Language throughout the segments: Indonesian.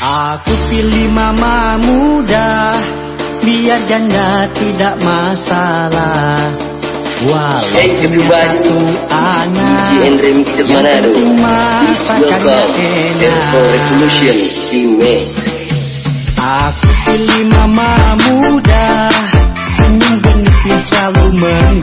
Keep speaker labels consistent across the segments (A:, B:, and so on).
A: Aku pilih mama muda Biar janda tidak masalah. Walau
B: punya satu
A: anak
B: Yang penting masakannya enak.
A: Aku pilih mama muda Senyum genit selalu menang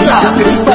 A: Venga.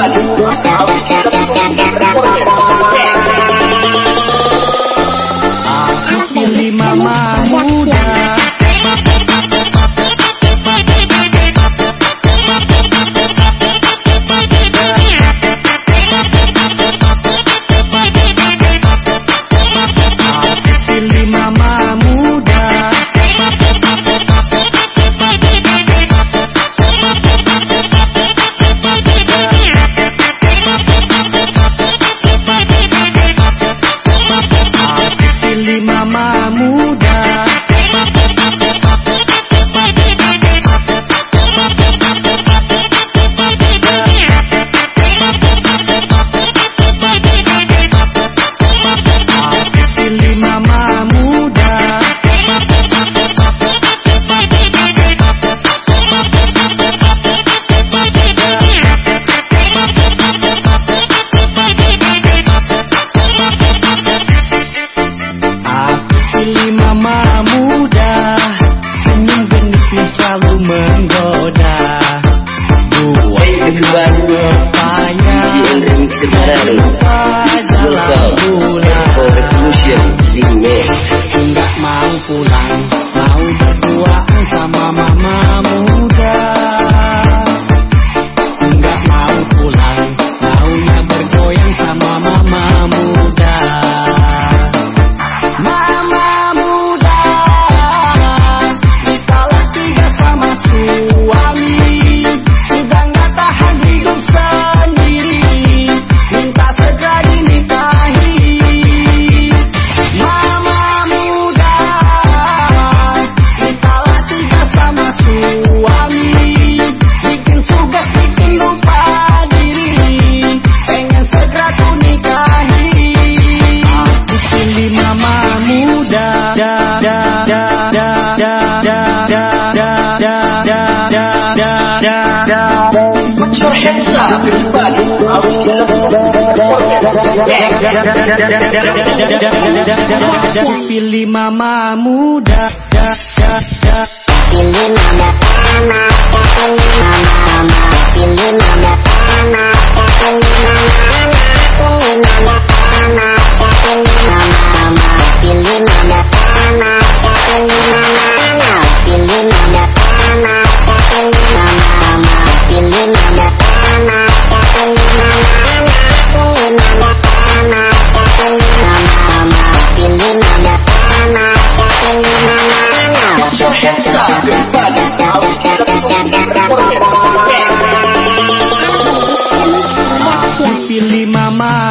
A: Pilih mama muda, da, da, da. pilih mama.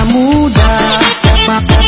A: muda.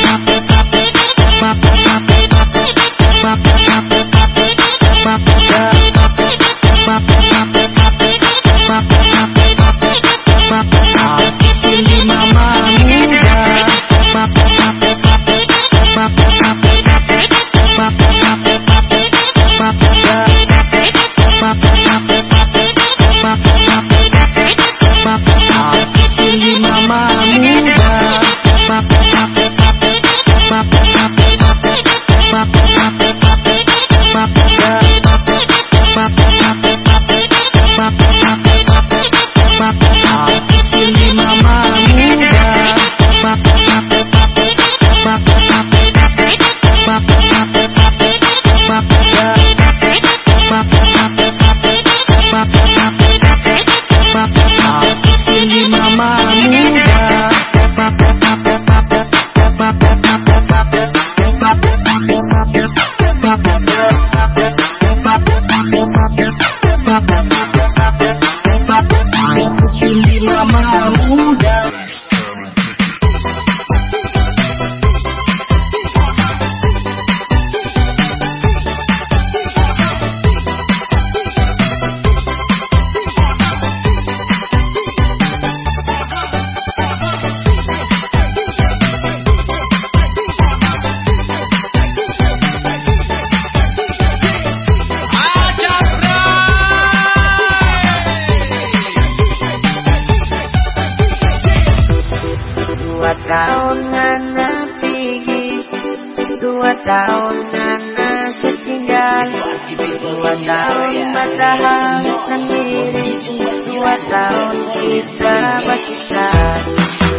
C: Tahun kita bersiksa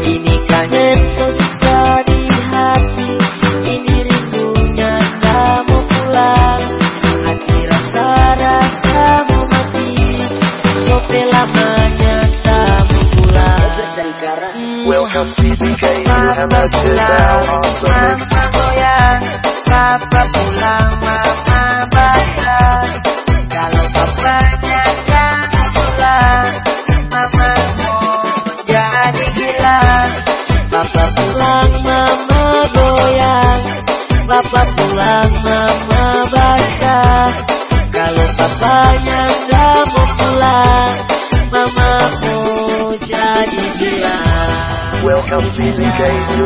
C: Ini kan susah di hati. Ini rindunya kamu pulang. Hati rasa-rasa mau mati. Sope lamanya kamu pulang.
D: Welcome on the mix.
C: Mama goyang, papa pulang, mama papa pulang, mama basah. Kalau papanya nggak mau pulang, mama mau jadi gila.
D: Welcome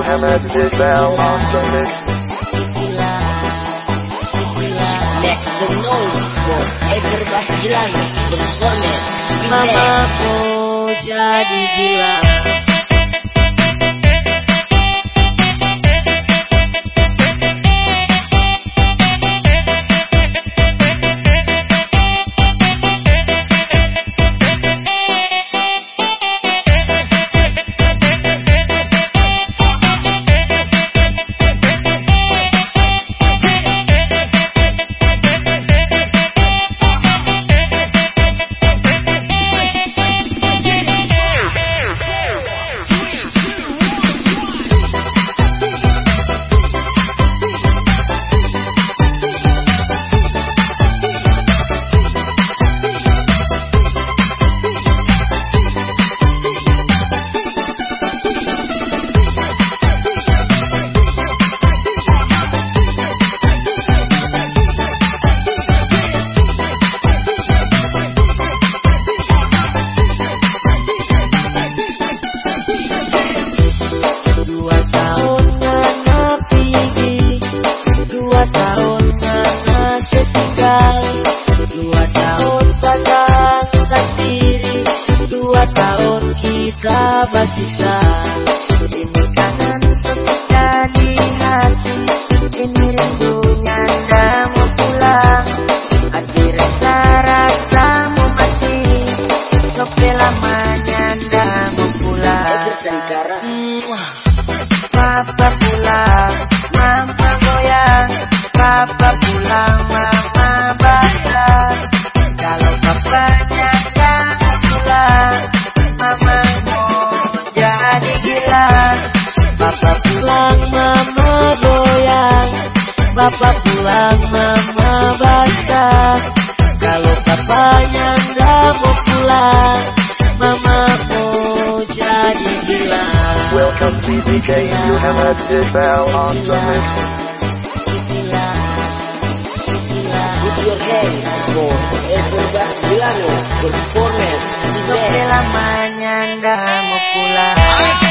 D: have a sit down on the mix.
B: Next the noise for Ever Basilan Performance
C: Mamaku jadi gila kita bersisa Ini kangen sesisa di hati. Ini rindunya mau pulang. Hati rasa-rasa mau mati. Sope lamanya mau pulang. Papa pulang, mama goyang, papa papa pulang, mama basah. Kalau papanya nggak mau pulang, mama mau jadi gila.
D: Welcome CBK, you have a sit down on the mix.
B: With your hands for Ever Basilan Performance
C: Sope lamanya nggak mau pulang